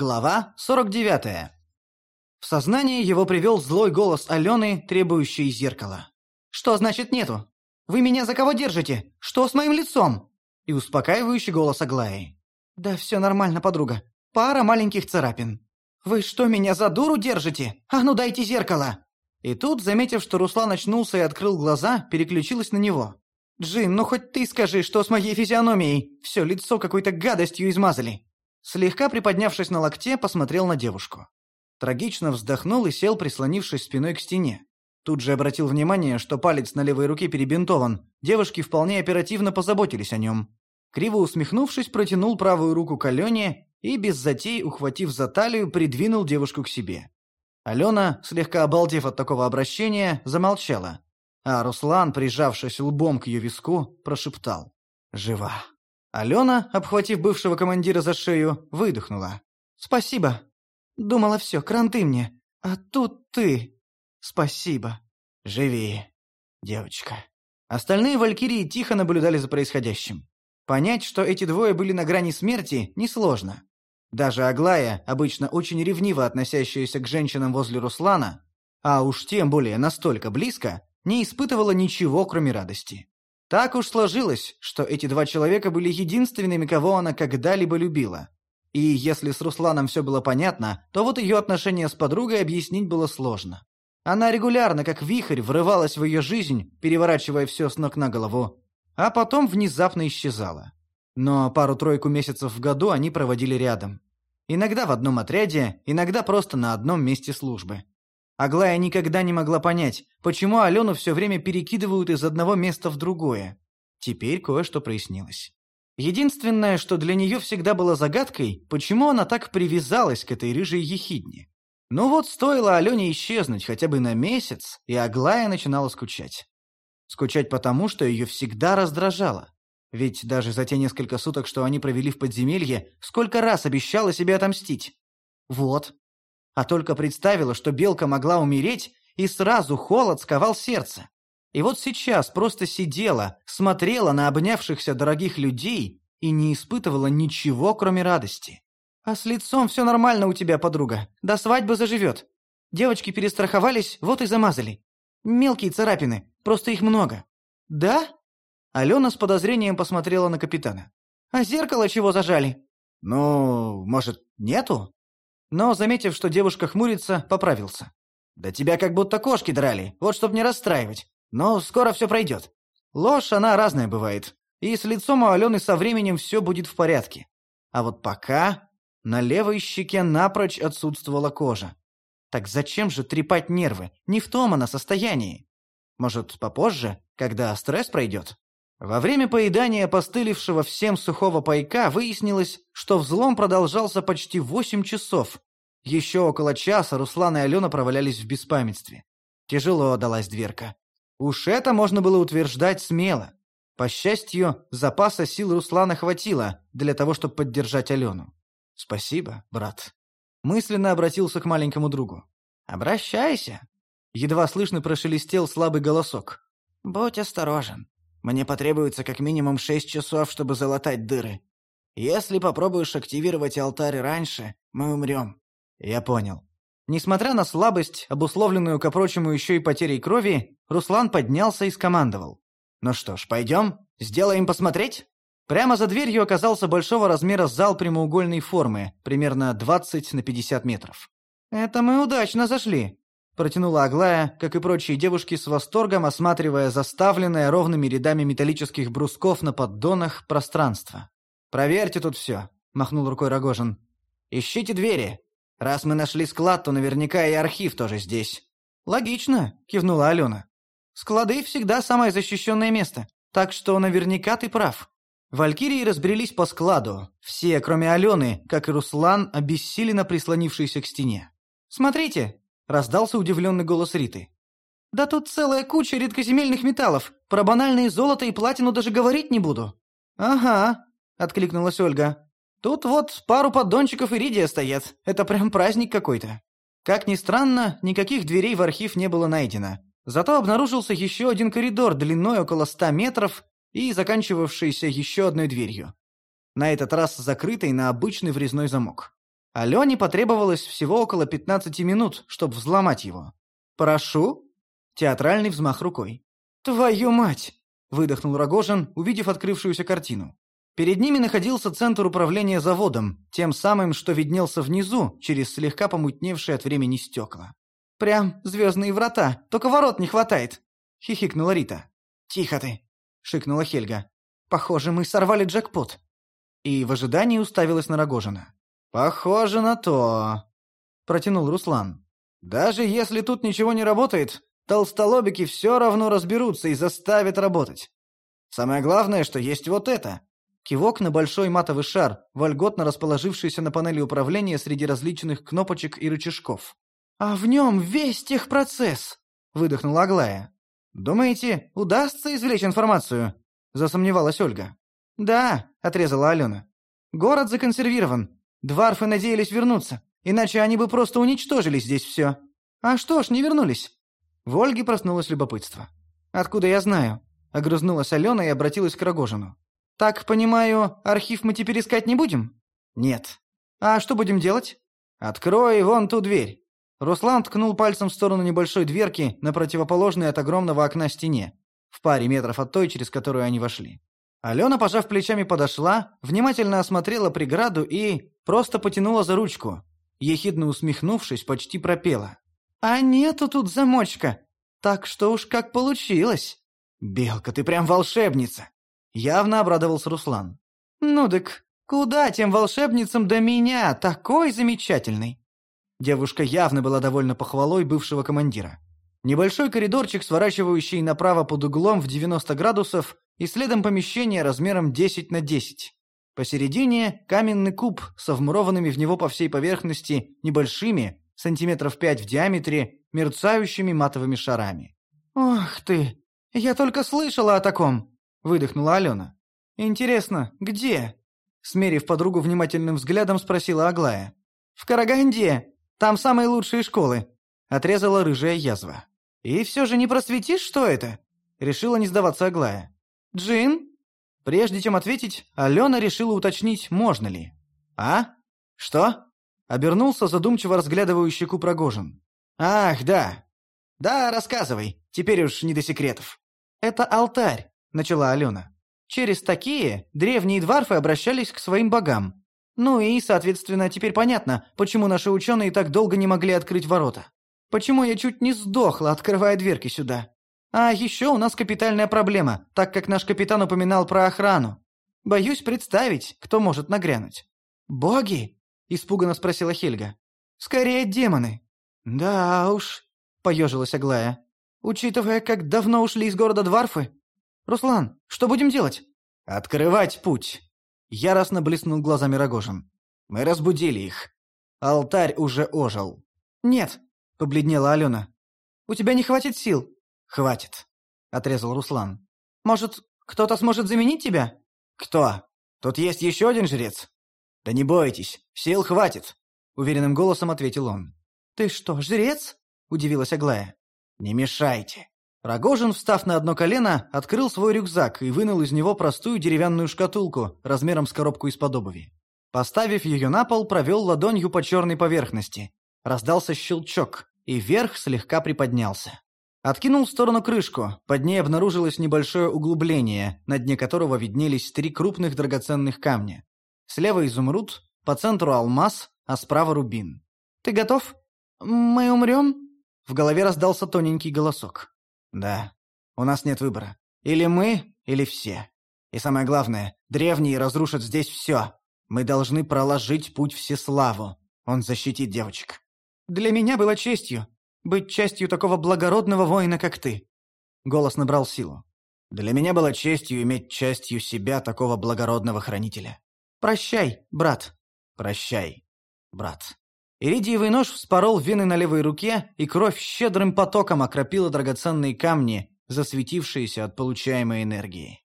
Глава 49. В сознание его привел злой голос Алены, требующий зеркала. «Что значит нету? Вы меня за кого держите? Что с моим лицом?» И успокаивающий голос Аглаи. «Да все нормально, подруга. Пара маленьких царапин. Вы что, меня за дуру держите? А ну дайте зеркало!» И тут, заметив, что Руслан очнулся и открыл глаза, переключилась на него. «Джин, ну хоть ты скажи, что с моей физиономией? Все лицо какой-то гадостью измазали». Слегка приподнявшись на локте, посмотрел на девушку. Трагично вздохнул и сел, прислонившись спиной к стене. Тут же обратил внимание, что палец на левой руке перебинтован. Девушки вполне оперативно позаботились о нем. Криво усмехнувшись, протянул правую руку к Алене и, без затей, ухватив за талию, придвинул девушку к себе. Алена, слегка обалдев от такого обращения, замолчала. А Руслан, прижавшись лбом к ее виску, прошептал «Жива». Алена, обхватив бывшего командира за шею, выдохнула. «Спасибо. Думала, все, кранты мне. А тут ты. Спасибо. Живи, девочка». Остальные валькирии тихо наблюдали за происходящим. Понять, что эти двое были на грани смерти, несложно. Даже Аглая, обычно очень ревниво относящаяся к женщинам возле Руслана, а уж тем более настолько близко, не испытывала ничего, кроме радости. Так уж сложилось, что эти два человека были единственными, кого она когда-либо любила. И если с Русланом все было понятно, то вот ее отношения с подругой объяснить было сложно. Она регулярно, как вихрь, врывалась в ее жизнь, переворачивая все с ног на голову, а потом внезапно исчезала. Но пару-тройку месяцев в году они проводили рядом. Иногда в одном отряде, иногда просто на одном месте службы. Аглая никогда не могла понять, почему Алену все время перекидывают из одного места в другое. Теперь кое-что прояснилось. Единственное, что для нее всегда было загадкой, почему она так привязалась к этой рыжей ехидне. Ну вот стоило Алене исчезнуть хотя бы на месяц, и Аглая начинала скучать. Скучать потому, что ее всегда раздражало. Ведь даже за те несколько суток, что они провели в подземелье, сколько раз обещала себе отомстить. Вот, а только представила, что белка могла умереть, и сразу холод сковал сердце. И вот сейчас просто сидела, смотрела на обнявшихся дорогих людей и не испытывала ничего, кроме радости. «А с лицом все нормально у тебя, подруга. До свадьбы заживет. Девочки перестраховались, вот и замазали. Мелкие царапины, просто их много». «Да?» Алена с подозрением посмотрела на капитана. «А зеркало чего зажали?» «Ну, может, нету?» Но, заметив, что девушка хмурится, поправился. «Да тебя как будто кошки драли, вот чтоб не расстраивать. Но скоро все пройдет. Ложь, она разная бывает. И с лицом у Алены со временем все будет в порядке. А вот пока на левой щеке напрочь отсутствовала кожа. Так зачем же трепать нервы? Не в том она состоянии. Может, попозже, когда стресс пройдет? Во время поедания постылившего всем сухого пайка выяснилось, что взлом продолжался почти восемь часов. Еще около часа Руслан и Алена провалялись в беспамятстве. Тяжело далась дверка. Уж это можно было утверждать смело. По счастью, запаса сил Руслана хватило для того, чтобы поддержать Алену. «Спасибо, брат». Мысленно обратился к маленькому другу. «Обращайся». Едва слышно прошелестел слабый голосок. «Будь осторожен. Мне потребуется как минимум шесть часов, чтобы залатать дыры. Если попробуешь активировать алтарь раньше, мы умрем». Я понял. Несмотря на слабость, обусловленную, ко прочему, еще и потерей крови, Руслан поднялся и скомандовал. «Ну что ж, пойдем? Сделаем посмотреть?» Прямо за дверью оказался большого размера зал прямоугольной формы, примерно 20 на 50 метров. «Это мы удачно зашли», протянула Аглая, как и прочие девушки с восторгом, осматривая заставленное ровными рядами металлических брусков на поддонах пространство. «Проверьте тут все», — махнул рукой Рогожин. «Ищите двери. Раз мы нашли склад, то наверняка и архив тоже здесь». «Логично», — кивнула Алена. «Склады всегда самое защищенное место, так что наверняка ты прав». Валькирии разбрелись по складу. Все, кроме Алены, как и Руслан, обессиленно прислонившиеся к стене. «Смотрите, Раздался удивленный голос Риты. «Да тут целая куча редкоземельных металлов. Про банальные золото и платину даже говорить не буду». «Ага», — откликнулась Ольга. «Тут вот пару поддончиков иридия стоят. Это прям праздник какой-то». Как ни странно, никаких дверей в архив не было найдено. Зато обнаружился еще один коридор длиной около ста метров и заканчивавшийся еще одной дверью. На этот раз закрытой на обычный врезной замок. Алене потребовалось всего около 15 минут, чтобы взломать его. «Прошу?» Театральный взмах рукой. «Твою мать!» – выдохнул Рогожин, увидев открывшуюся картину. Перед ними находился центр управления заводом, тем самым, что виднелся внизу, через слегка помутневшие от времени стекла. «Прям звездные врата, только ворот не хватает!» – хихикнула Рита. «Тихо ты!» – шикнула Хельга. «Похоже, мы сорвали джекпот!» И в ожидании уставилась на Рогожина. «Похоже на то», – протянул Руслан. «Даже если тут ничего не работает, толстолобики все равно разберутся и заставят работать. Самое главное, что есть вот это. Кивок на большой матовый шар, вольготно расположившийся на панели управления среди различных кнопочек и рычажков. «А в нем весь техпроцесс!» — выдохнула Аглая. «Думаете, удастся извлечь информацию?» — засомневалась Ольга. «Да», — отрезала Алена. «Город законсервирован. Дварфы надеялись вернуться, иначе они бы просто уничтожили здесь все. А что ж, не вернулись?» В Ольге проснулось любопытство. «Откуда я знаю?» — огрызнулась Алена и обратилась к Рогожину. «Так, понимаю, архив мы теперь искать не будем?» «Нет». «А что будем делать?» «Открой вон ту дверь». Руслан ткнул пальцем в сторону небольшой дверки на противоположной от огромного окна стене, в паре метров от той, через которую они вошли. Алена, пожав плечами, подошла, внимательно осмотрела преграду и просто потянула за ручку. Ехидно усмехнувшись, почти пропела. «А нету тут замочка. Так что уж как получилось». «Белка, ты прям волшебница!» Явно обрадовался Руслан. «Ну дык, куда тем волшебницам до меня, такой замечательный?» Девушка явно была довольна похвалой бывшего командира. Небольшой коридорчик, сворачивающий направо под углом в 90 градусов, и следом помещение размером 10 на 10. Посередине каменный куб со вмурованными в него по всей поверхности небольшими, сантиметров 5 в диаметре, мерцающими матовыми шарами. «Ох ты! Я только слышала о таком!» выдохнула Алена. Интересно, где? Смерив подругу внимательным взглядом, спросила Аглая. В Караганде. Там самые лучшие школы, отрезала рыжая язва. И все же не просветишь, что это? Решила не сдаваться Аглая. Джин? Прежде чем ответить, Алена решила уточнить, можно ли. А? Что? Обернулся задумчиво разглядывающий Рогожин. Ах, да. Да, рассказывай. Теперь уж не до секретов. Это алтарь. — начала Алена. «Через такие древние дварфы обращались к своим богам. Ну и, соответственно, теперь понятно, почему наши ученые так долго не могли открыть ворота. Почему я чуть не сдохла, открывая дверки сюда. А еще у нас капитальная проблема, так как наш капитан упоминал про охрану. Боюсь представить, кто может нагрянуть». «Боги?» – испуганно спросила Хельга. «Скорее демоны». «Да уж», – поежилась Аглая. «Учитывая, как давно ушли из города Дварфы, «Руслан, что будем делать?» «Открывать путь!» Яростно блеснул глазами Рогожин. «Мы разбудили их. Алтарь уже ожил». «Нет», — побледнела Алена. «У тебя не хватит сил». «Хватит», — отрезал Руслан. «Может, кто-то сможет заменить тебя?» «Кто? Тут есть еще один жрец?» «Да не бойтесь, сил хватит», — уверенным голосом ответил он. «Ты что, жрец?» — удивилась Аглая. «Не мешайте», Рогожин, встав на одно колено, открыл свой рюкзак и вынул из него простую деревянную шкатулку размером с коробку из-под обуви. Поставив ее на пол, провел ладонью по черной поверхности. Раздался щелчок, и верх слегка приподнялся. Откинул в сторону крышку, под ней обнаружилось небольшое углубление, на дне которого виднелись три крупных драгоценных камня. Слева изумруд, по центру алмаз, а справа рубин. «Ты готов? Мы умрем?» В голове раздался тоненький голосок. Да, у нас нет выбора. Или мы, или все. И самое главное, древние разрушат здесь все. Мы должны проложить путь Всеславу. Он защитит девочек. Для меня было честью быть частью такого благородного воина, как ты. Голос набрал силу. Для меня было честью иметь частью себя такого благородного хранителя. Прощай, брат. Прощай, брат. Иридиевый нож вспорол вены на левой руке, и кровь щедрым потоком окропила драгоценные камни, засветившиеся от получаемой энергии.